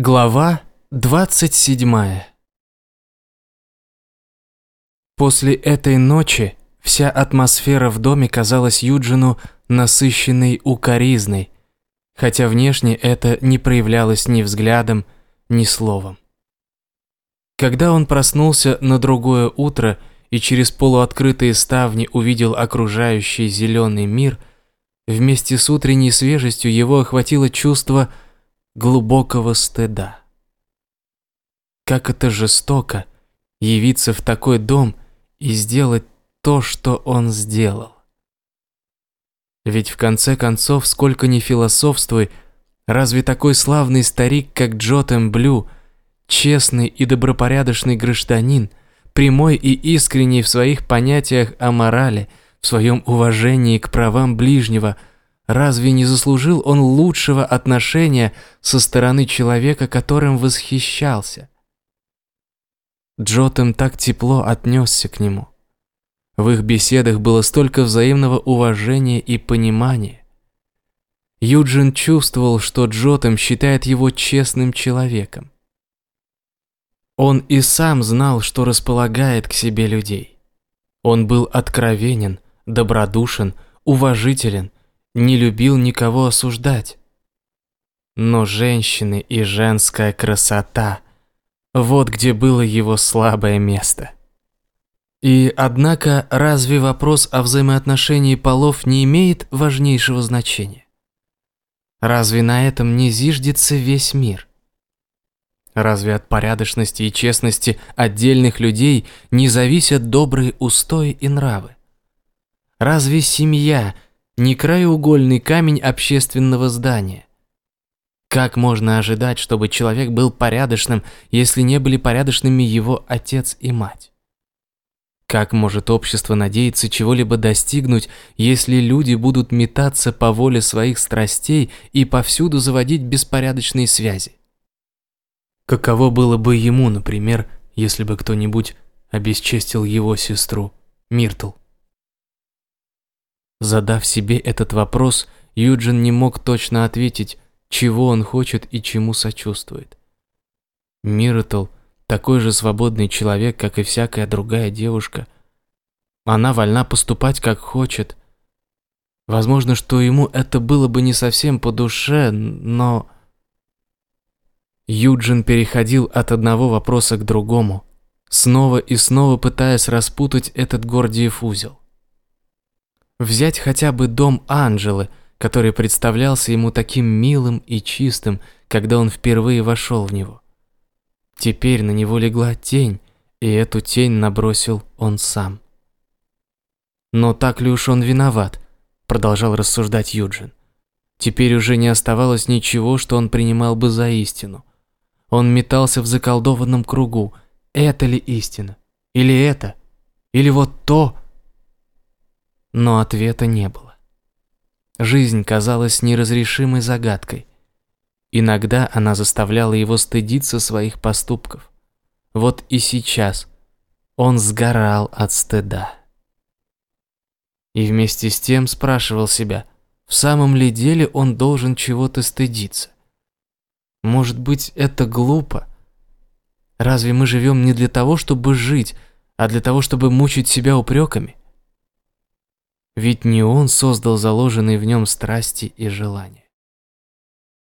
Глава 27 После этой ночи вся атмосфера в доме казалась Юджину насыщенной укоризной, хотя внешне это не проявлялось ни взглядом, ни словом. Когда он проснулся на другое утро и через полуоткрытые ставни увидел окружающий зеленый мир, вместе с утренней свежестью его охватило чувство – глубокого стыда. Как это жестоко явиться в такой дом и сделать то, что он сделал. Ведь в конце концов, сколько ни философствуй, разве такой славный старик, как Джотем Блю, честный и добропорядочный гражданин, прямой и искренний в своих понятиях о морали, в своем уважении к правам ближнего – Разве не заслужил он лучшего отношения со стороны человека, которым восхищался? Джотем так тепло отнесся к нему. В их беседах было столько взаимного уважения и понимания. Юджин чувствовал, что Джотем считает его честным человеком. Он и сам знал, что располагает к себе людей. Он был откровенен, добродушен, уважителен – не любил никого осуждать. Но женщины и женская красота – вот где было его слабое место. И однако разве вопрос о взаимоотношении полов не имеет важнейшего значения? Разве на этом не зиждется весь мир? Разве от порядочности и честности отдельных людей не зависят добрые устои и нравы? Разве семья – не краеугольный камень общественного здания. Как можно ожидать, чтобы человек был порядочным, если не были порядочными его отец и мать? Как может общество надеяться чего-либо достигнуть, если люди будут метаться по воле своих страстей и повсюду заводить беспорядочные связи? Каково было бы ему, например, если бы кто-нибудь обесчестил его сестру, Миртл? Задав себе этот вопрос, Юджин не мог точно ответить, чего он хочет и чему сочувствует. Миртл такой же свободный человек, как и всякая другая девушка. Она вольна поступать как хочет. Возможно, что ему это было бы не совсем по душе, но... Юджин переходил от одного вопроса к другому, снова и снова пытаясь распутать этот Гордиев узел. Взять хотя бы дом Анжелы, который представлялся ему таким милым и чистым, когда он впервые вошел в него. Теперь на него легла тень, и эту тень набросил он сам. «Но так ли уж он виноват?» – продолжал рассуждать Юджин. Теперь уже не оставалось ничего, что он принимал бы за истину. Он метался в заколдованном кругу. Это ли истина? Или это? Или вот то, но ответа не было. Жизнь казалась неразрешимой загадкой. Иногда она заставляла его стыдиться своих поступков. Вот и сейчас он сгорал от стыда. И вместе с тем спрашивал себя, в самом ли деле он должен чего-то стыдиться. Может быть, это глупо? Разве мы живем не для того, чтобы жить, а для того, чтобы мучить себя упреками? Ведь не он создал заложенные в нем страсти и желания.